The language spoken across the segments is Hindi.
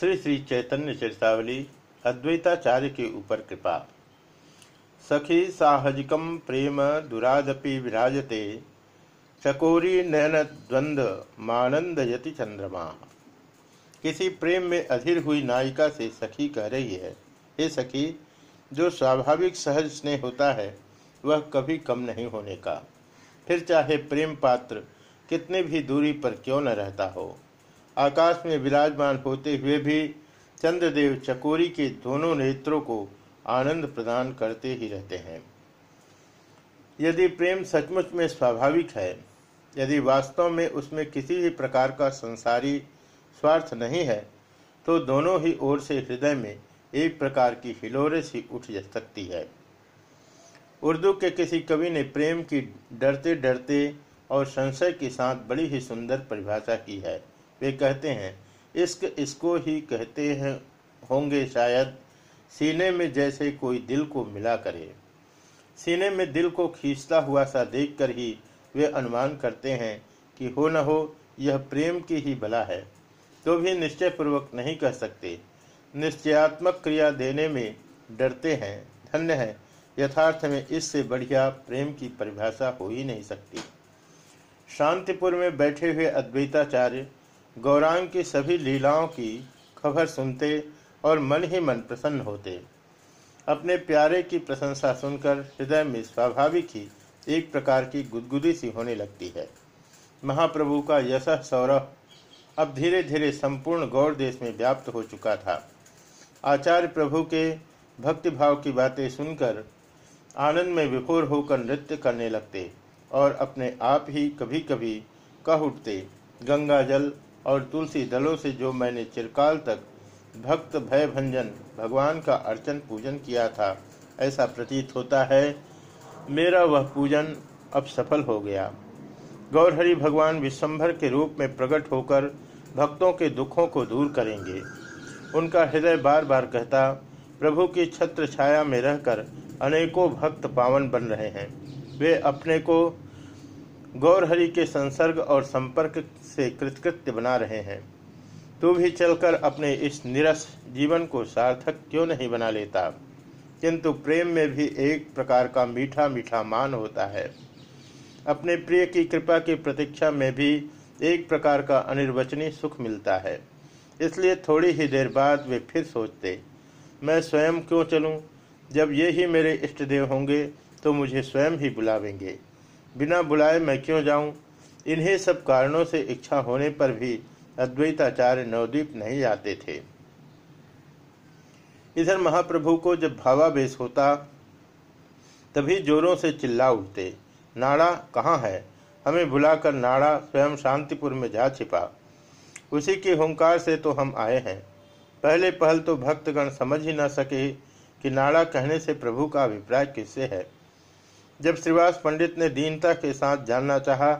श्री श्री चैतन्य चेतावली अद्वैताचार्य के ऊपर कृपा। सखी साहजिकम प्रेम दुरादपि विराजते, चकोरी नयन द्वंद्व मानंद यति चंद्रमा। किसी प्रेम में अधीर हुई नायिका से सखी कह रही है, हे सखी, जो स्वाभाविक सहज स्नेह होता है, वह कभी कम नहीं होने का। फिर चाहे प्रेम पात्र कितने भी दूरी पर क्यों न रहता हो आकाश में विराजमान होते हुए भी चंद्रदेव चकोरी के दोनों नेत्रों को आनंद प्रदान करते ही रहते हैं। यदि प्रेम सचमुच में स्वाभाविक है, यदि वास्तव में उसमें किसी भी प्रकार का संसारी स्वार्थ नहीं है तो दोनों ही ओर से हृदय में एक प्रकार की हिलोरे सी उठ सकती है। उर्दू के किसी कवि ने प्रेम की डरते डरते और संशय के साथ बड़ी ही सुंदर परिभाषा की है। वे कहते हैं, इश्क इसको ही कहते हैं, होंगे शायद सीने में जैसे कोई दिल को मिला करे। सीने में दिल को खींचता हुआ सा देखकर ही वे अनुमान करते हैं कि हो न हो, यह प्रेम की ही भला है। तो भी निश्चय पूर्वक नहीं कह सकते। निश्चयात्मक क्रिया देने में डरते हैं, धन्य है। यथार्थ में इससे बढ़िया प्रेम की परिभाषा हो ही नहीं सकती। शांतिपुर में बैठे हुए अद्वैताचार्य गौरांग की सभी लीलाओं की खबर सुनते और मन ही मन प्रसन्न होते। अपने प्यारे की प्रशंसा सुनकर हृदय में स्वाभाविक ही एक प्रकार की गुदगुदी सी होने लगती है। महाप्रभु का यश सौरभ अब धीरे धीरे संपूर्ण गौर देश में व्याप्त हो चुका था। आचार्य प्रभु के भक्तिभाव की बातें सुनकर आनंद में विफोर होकर नृत्य करने लगते और अपने आप ही कभी कभी कह उठते, गंगा जल और तुलसी दलों से जो मैंने चिरकाल तक भक्त भय भंजन भगवान का अर्चन पूजन किया था, ऐसा प्रतीत होता है, मेरा वह पूजन अब सफल हो गया। गौरहरि भगवान विश्वभर के रूप में प्रकट होकर भक्तों के दुखों को दूर करेंगे। उनका हृदय बार बार कहता, प्रभु की छत्र छाया में रहकर अनेकों भक्त पावन बन रहे हैं। वे अपने को गौरहरि के संसर्ग और संपर्क से कृतकृत्य बना रहे हैं। तू भी चलकर अपने इस निरस जीवन को सार्थक क्यों नहीं बना लेता? किंतु प्रेम में भी एक प्रकार का मीठा मीठा मान होता है। अपने प्रिय की कृपा की प्रतीक्षा में भी एक प्रकार का अनिर्वचनीय सुख मिलता है। इसलिए थोड़ी ही देर बाद वे फिर सोचते, मैं स्वयं क्यों चलूँ? जब ये ही मेरे इष्ट देव होंगे तो मुझे स्वयं ही बुलावेंगे। बिना बुलाए मैं क्यों जाऊँ? इन्हीं सब कारणों से इच्छा होने पर भी अद्वैताचार्य नवद्वीप नहीं जाते थे। इधर महाप्रभु को जब भावावेश होता, तभी जोरों से चिल्ला उठते, नाड़ा कहाँ है? हमें बुलाकर नाड़ा स्वयं शांतिपुर में जा छिपा। उसी के हुंकार से तो हम आए हैं। पहले पहल तो भक्तगण समझ ही न सके कि नाड़ा कहने से प्रभु का अभिप्राय किससे है। जब श्रीवास पंडित ने दीनता के साथ जानना चाहा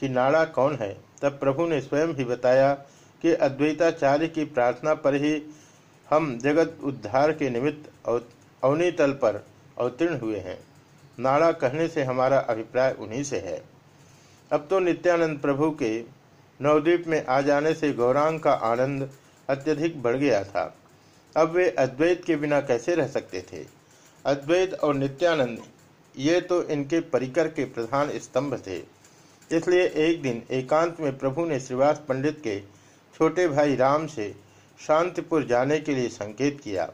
कि नाड़ा कौन है? तब प्रभु ने स्वयं ही बताया कि अद्वैताचार्य की प्रार्थना पर ही हम जगत उद्धार के निमित्त अवनी तल पर अवतीर्ण हुए हैं। नाड़ा कहने से हमारा अभिप्राय उन्हीं से है। अब तो नित्यानंद प्रभु के नवद्वीप में आ जाने से गौरांग का आनंद अत्यधिक बढ़ गया था। अब वे अद्वैत के बिना कैसे रह सकते थे? अद्वैत और नित्यानंद, ये तो इनके परिकर के प्रधान स्तंभ थे। इसलिए एक दिन एकांत में प्रभु ने श्रीवास पंडित के छोटे भाई राम से शांतिपुर जाने के लिए संकेत किया।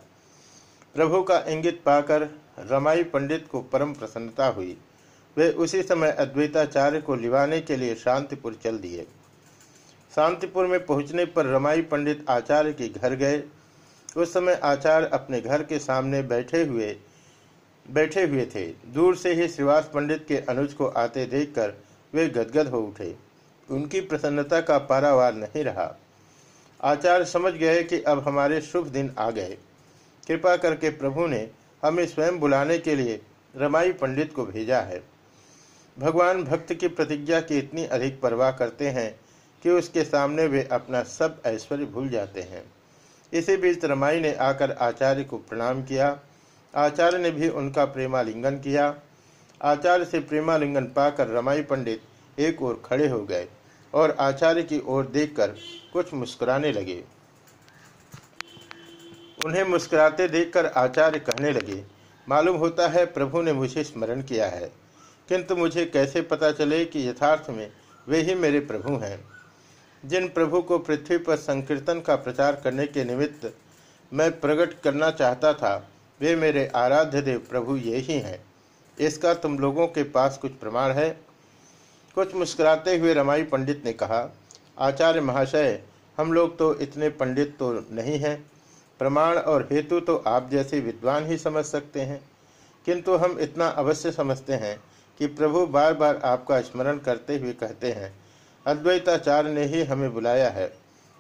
प्रभु का इंगित पाकर रमाई पंडित को परम प्रसन्नता हुई। वे उसी समय अद्वैताचार्य को लिवाने के लिए शांतिपुर चल दिए। शांतिपुर में पहुँचने पर रमाई पंडित आचार्य के घर गए। उस समय आचार्य अपने घर के सामने बैठे हुए बैठे हुए थे। दूर से ही श्रीवास पंडित के अनुज को आते देखकर वे गदगद हो उठे। उनकी प्रसन्नता का पारावार नहीं रहा। आचार्य समझ गए कि अब हमारे शुभ दिन आ गए। कृपा करके प्रभु ने हमें स्वयं बुलाने के लिए रमाई पंडित को भेजा है। भगवान भक्त की प्रतिज्ञा की इतनी अधिक परवाह करते हैं कि उसके सामने वे अपना सब ऐश्वर्य भूल जाते हैं। इसी बीच रमाई ने आकर आचार्य को प्रणाम किया। आचार्य ने भी उनका प्रेमालिंगन किया। आचार्य से प्रेमालिंगन पाकर रमाई पंडित एक ओर खड़े हो गए और आचार्य की ओर देखकर कुछ मुस्कुराने लगे। उन्हें मुस्कुराते देखकर आचार्य कहने लगे, मालूम होता है प्रभु ने मुझे स्मरण किया है, किंतु मुझे कैसे पता चले कि यथार्थ में वे ही मेरे प्रभु हैं? जिन प्रभु को पृथ्वी पर संकीर्तन का प्रचार करने के निमित्त मैं प्रकट करना चाहता था, वे मेरे आराध्य देव प्रभु ये ही हैं। इसका तुम लोगों के पास कुछ प्रमाण है। कुछ मुस्कुराते हुए रमाई पंडित ने कहा, आचार्य महाशय, हम लोग तो इतने पंडित तो नहीं हैं। प्रमाण और हेतु तो आप जैसे विद्वान ही समझ सकते हैं। किंतु हम इतना अवश्य समझते हैं कि प्रभु बार बार आपका स्मरण करते हुए कहते हैं, अद्वैताचार्य ने ही हमें बुलाया है।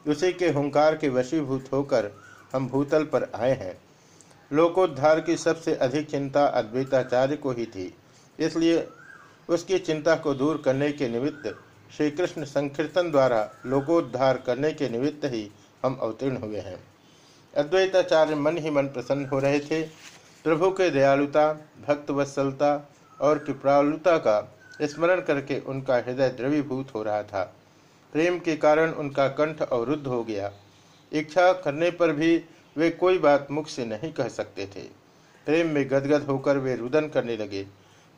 उसी के हुंकार के वशीभूत होकर हम भूतल पर आए हैं। लोकोद्धार की सबसे अधिक चिंता अद्वैताचार्य को ही थी। इसलिए उसकी चिंता को दूर करने के निमित्त श्री कृष्ण संकीर्तन द्वारा लोकोद्धार करने के निमित्त ही हम अवतीर्ण हुए हैं। अद्वैताचार्य मन ही मन प्रसन्न हो रहे थे। प्रभु के दयालुता भक्त वत्सलता और कृपालुता का स्मरण करके उनका हृदय द्रवीभूत हो रहा था। प्रेम के कारण उनका कंठ अवरुद्ध हो गया। इच्छा करने पर भी वे कोई बात मुख से नहीं कह सकते थे। प्रेम में गदगद होकर वे रुदन करने लगे।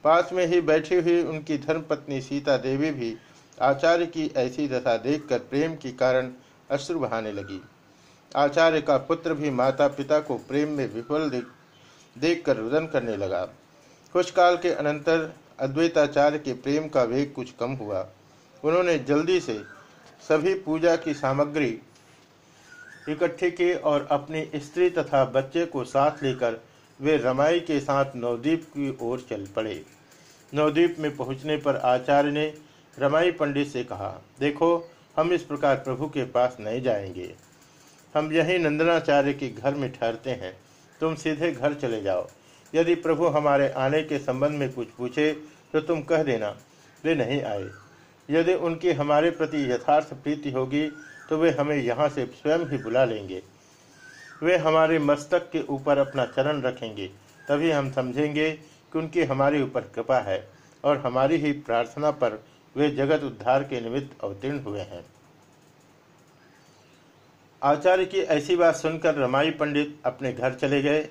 पास में ही बैठी हुई उनकी धर्मपत्नी सीता देवी भी आचार्य की ऐसी दशा देखकर प्रेम के कारण अश्रु बहाने लगी। आचार्य का पुत्र भी माता पिता को प्रेम में विफल देख देखकर रुदन करने लगा। कुछ काल के अनंतर अद्वैताचार्य के प्रेम का वेग कुछ कम हुआ। उन्होंने जल्दी से सभी पूजा की सामग्री इकट्ठी की और अपनी स्त्री तथा बच्चे को साथ लेकर वे रमाई के साथ नवद्वीप की ओर चल पड़े। नवद्वीप में पहुँचने पर आचार्य ने रमाई पंडित से कहा, देखो, हम इस प्रकार प्रभु के पास नहीं जाएँगे। हम यही नंदनाचार्य के घर में ठहरते हैं। तुम सीधे घर चले जाओ। यदि प्रभु हमारे आने के संबंध में कुछ पूछे तो तुम कह देना, वे नहीं आए। यदि उनकी हमारे प्रति यथार्थ प्रीति होगी तो वे हमें यहाँ से स्वयं ही बुला लेंगे। वे हमारे मस्तक के ऊपर अपना चरण रखेंगे, तभी हम समझेंगे कि उनकी हमारे ऊपर कृपा है और हमारी ही प्रार्थना पर वे जगत उद्धार के निमित्त अवतीर्ण हुए हैं। आचार्य की ऐसी बात सुनकर रमाई पंडित अपने घर चले गए।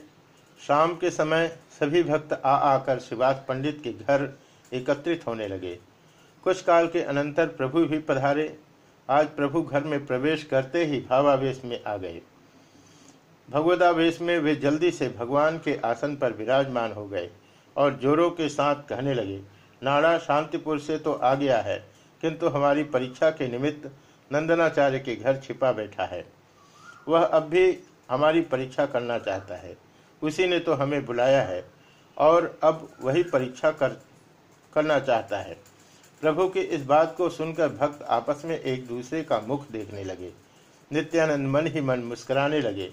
शाम के समय सभी भक्त आ आकर शिवास पंडित के घर एकत्रित होने लगे। कुछ काल के अनंतर प्रभु भी पधारे। आज प्रभु घर में प्रवेश करते ही भावावेश में आ गए। भगवदावेश में वे जल्दी से भगवान के आसन पर विराजमान हो गए और जोरों के साथ कहने लगे नाड़ा शांतिपुर से तो आ गया है, किंतु हमारी परीक्षा के निमित्त नंदनाचार्य के घर छिपा बैठा है। वह अब भी हमारी परीक्षा करना चाहता है। उसी ने तो हमें बुलाया है और अब वही परीक्षा कर, करना चाहता है। प्रभु की इस बात को सुनकर भक्त आपस में एक दूसरे का मुख देखने लगे। नित्यानंद मन ही मन मुस्कुराने लगे।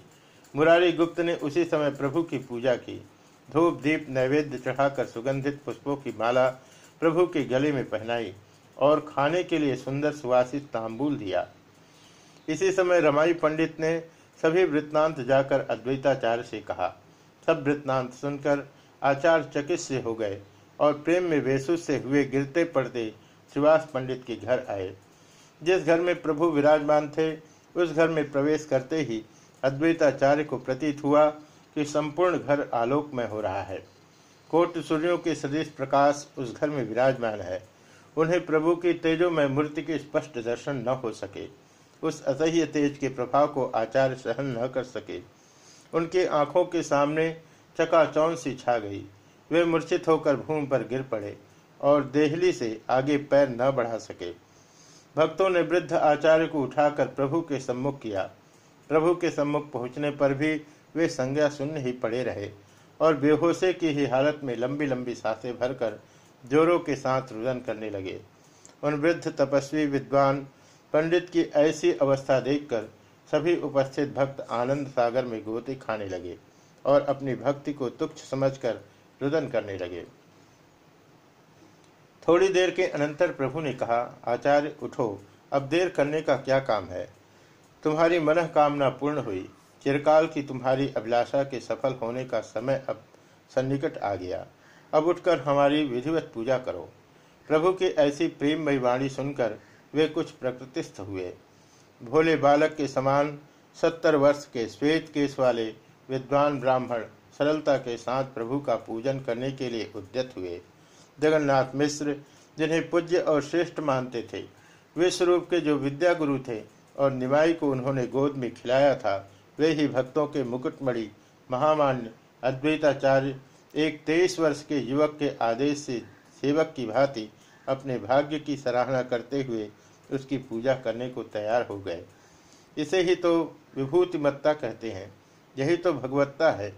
मुरारी गुप्त ने उसी समय प्रभु की पूजा की। धूप दीप नैवेद्य चढ़ाकर सुगंधित पुष्पों की माला प्रभु के गले में पहनाई और खाने के लिए सुंदर सुवासित तांबूल दिया। इसी समय रमाई पंडित ने सभी वृत्तांत जाकर अद्वैताचार्य से कहा। सब वृत्तांत सुनकर आचार्य चकित से हो गए और प्रेम में वेसुस से हुए गिरते पड़ते श्रीवास पंडित के घर आए। जिस घर में प्रभु विराजमान थे, उस घर में प्रवेश करते ही अद्वैताचार्य को प्रतीत हुआ कि संपूर्ण घर आलोकमय हो रहा है। कोट सूर्यों के सदृश प्रकाश उस घर में विराजमान है। उन्हें प्रभु की तेजोमय मूर्ति के स्पष्ट दर्शन न हो सके। उस असह्य तेज के प्रभाव को आचार्य सहन न कर सके। उनकी आँखों के सामने चकाचौन सी छा गई। वे मूर्छित होकर भूमि पर गिर पड़े। और देहली से आगे पैर न बढ़ा सके। भक्तों ने वृद्ध आचार्य को उठाकर प्रभु के सम्मुख किया। प्रभु के सम्मुख पहुँचने पर भी वे संज्ञा शून्य ही पड़े रहे और बेहोशे की ही हालत में लंबी लंबी साँसें भरकर जोरों के साथ रुदन करने लगे। उन वृद्ध तपस्वी विद्वान पंडित की ऐसी अवस्था देखकर सभी उपस्थित भक्त आनंद सागर में गोते खाने लगे और अपनी भक्ति को तुच्छ समझकर रुदन करने लगे। थोड़ी देर के अनंतर प्रभु ने कहा, आचार्य, उठो। अब देर करने का क्या काम है? तुम्हारी मन कामना पूर्ण हुई। चिरकाल की तुम्हारी अभिलाषा के सफल होने का समय अब सन्निकट आ गया। अब उठकर हमारी विधिवत पूजा करो। प्रभु की ऐसी प्रेममयी वाणी सुनकर वे कुछ प्रकृतिस्थ हुए। भोले बालक के समान सत्तर वर्ष के श्वेत केस वाले विद्वान ब्राह्मण सरलता के साथ प्रभु का पूजन करने के लिए उद्यत हुए। जगन्नाथ मिश्र, जिन्हें पूज्य और श्रेष्ठ मानते थे। विश्वरूप के जो विद्या गुरु थे और निमाई को उन्होंने गोद में खिलाया था, वे ही भक्तों के मुकुटमणि, महामान्य, अद्वैताचार्य, एक तेईस वर्ष के युवक के आदेश से सेवक की भांति अपने भाग्य की सराहना करते हुए उसकी पूजा करने को तैयार हो गए। इसे ही तो विभूतिमत्ता कहते हैं। यही तो भगवत्ता है,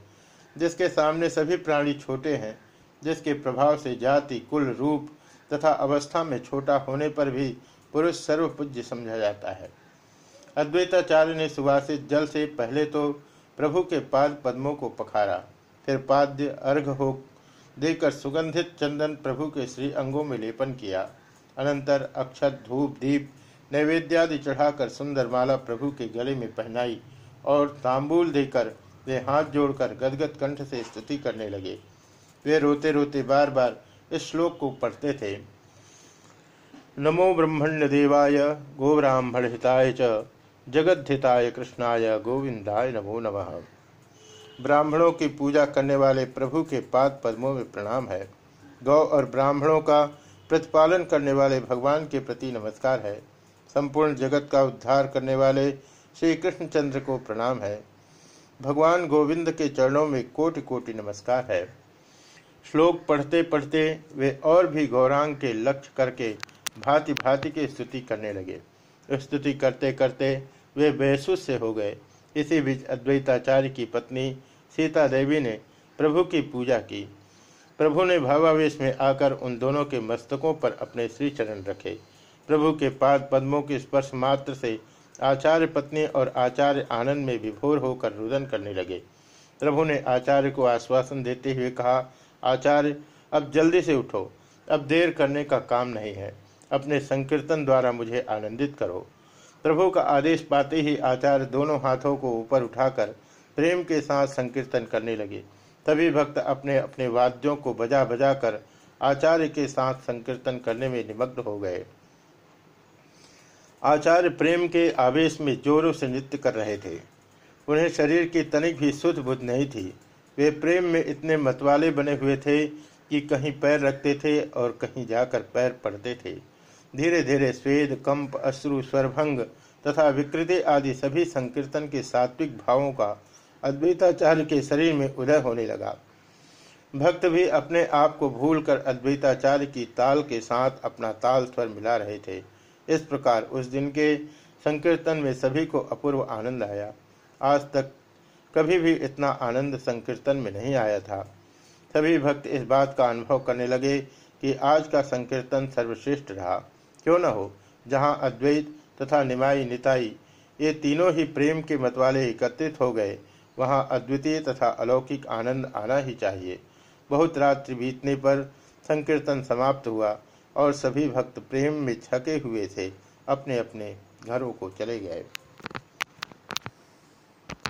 जिसके सामने सभी प्राणी छोटे हैं जिसके प्रभाव से जाति, कुल, रूप तथा अवस्था में छोटा होने पर भी पुरुष सर्वपूज्य समझा जाता है। अद्वैताचार्य ने सुवासित जल से पहले तो प्रभु के पाद पद्मों को पखारा, फिर पाद्य अर्घ हो देकर सुगंधित चंदन प्रभु के श्री अंगों में लेपन किया। अनंतर अक्षत, धूप, दीप, नैवेद्यादि चढ़ाकर सुंदर माला प्रभु के गले में पहनाई और तांबूल देकर वे हाथ जोड़कर गदगद कंठ से स्तुति करने लगे। वे रोते रोते बार बार इस श्लोक को पढ़ते थे। नमो ब्रह्मण्य देवाय गोब्राह्मण हिताय च जगद्धिताय कृष्णाय, गोविंदाय नमो नमः। ब्राह्मणों की पूजा करने वाले प्रभु के पाद पद्मों में प्रणाम है। गौ और ब्राह्मणों का प्रतिपालन करने वाले भगवान के प्रति नमस्कार है। संपूर्ण जगत का उद्धार करने वाले श्री कृष्णचंद्र को प्रणाम है। भगवान गोविंद के चरणों में कोटि कोटि नमस्कार है। श्लोक पढ़ते पढ़ते वे और भी गौरांग के लक्ष्य करके भांति भांति की स्तुति करने लगे। स्तुति करते करते वे बेसुस से हो गए। इसी बीच अद्वैताचार्य की पत्नी सीता देवी ने प्रभु की पूजा की। प्रभु ने भावावेश में आकर उन दोनों के मस्तकों पर अपने श्री चरण रखे। प्रभु के पाद पद्मों के स्पर्श मात्र से आचार्य पत्नी और आचार्य आनंद में विभोर होकर रुदन करने लगे। प्रभु ने आचार्य को आश्वासन देते हुए कहा आचार्य, अब जल्दी से उठो। अब देर करने का काम नहीं है। अपने संकीर्तन द्वारा मुझे आनंदित करो। प्रभु का आदेश पाते ही आचार्य दोनों हाथों को ऊपर उठाकर प्रेम के साथ संकीर्तन करने लगे। तभी भक्त अपने अपने वाद्यों को बजा बजा कर आचार्य के साथ संकीर्तन करने में निमग्न हो गए। आचार्य प्रेम के आवेश में जोरों से नृत्य कर रहे थे। उन्हें शरीर की तनिक भी सुध बुध नहीं थी। वे प्रेम में इतने मतवाले बने हुए थे कि कहीं पैर रखते थे और कहीं जाकर पैर पड़ते थे। धीरे धीरे स्वेद, कंप, अश्रु, स्वरभंग तथा विकृति आदि सभी संकीर्तन के सात्विक भावों का अद्वैताचार्य के शरीर में उदय होने लगा। भक्त भी अपने आप को भूलकर अद्वैताचार्य की ताल के साथ अपना ताल स्वर मिला रहे थे। इस प्रकार उस दिन के संकीर्तन में सभी को अपूर्व आनंद आया। आज तक कभी भी इतना आनंद संकीर्तन में नहीं आया था। सभी भक्त इस बात का अनुभव करने लगे कि आज का संकीर्तन सर्वश्रेष्ठ रहा। क्यों न हो? जहाँ अद्वैत तथा निमाई निताई, ये तीनों ही प्रेम के मतवाले एकत्रित हो गए, वहाँ अद्वितीय तथा अलौकिक आनंद आना ही चाहिए। बहुत रात्रि बीतने पर संकीर्तन समाप्त हुआ और सभी भक्त प्रेम में छके हुए थे अपने अपने घरों को चले गए।